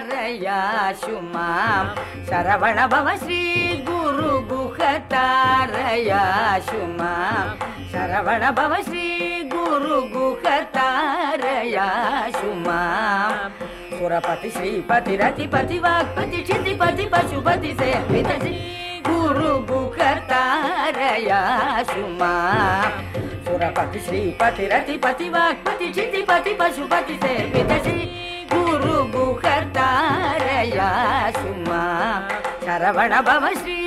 तारयाशु मां शरवण भव श्री गुरु मां शरवण भव श्री गुरु गुहतारयाशु मां सुरपति श्रीपति रतिपति वाक्पति क्षितिपति पशुपति से श्री गुरु गुहतारयाशु मां सुरपति श्रीपति रतिपति वाक्पति क्षितिपति पशुपति से श्री शरवण भव श्री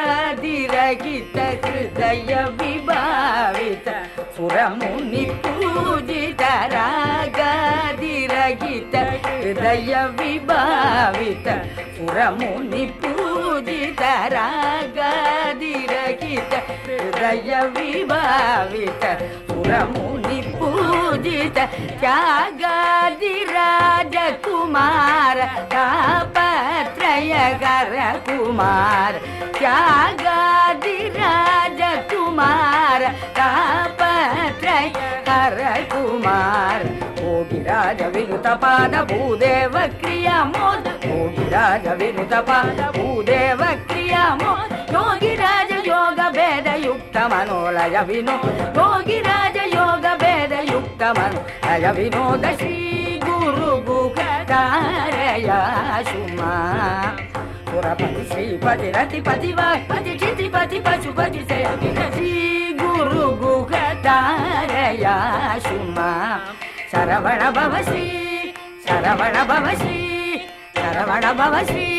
यागादिरहित हृदय विभावित सुरमुनि पूजित रागादिरहित हृदय विभावित सुरमुनि पूजित रागादिरहित हृदय विभावित सुरमुनि पूजित त्यागादिराजकुमार तापत्रय गर कुमार त्यागादिराजकुमार तापत्रय कर कुमार भोगिराज विनुत पाद भूदेव क्रिया मोद भोगिराज विनुत पाद भूदेव क्रिया मोद योगिराज योग भेद युक्त मनोलय विनो योगिराज योग मनोलय विनोद श्री गुरु गुकारयाशु माँ श्रीपति, रतिपति, वाक्पति क्षितिपति पशुपति से श्री गुरु गुहतारयाशु माँ शरवण भव श्री, शरवण भव श्री, शरवण भव श्री।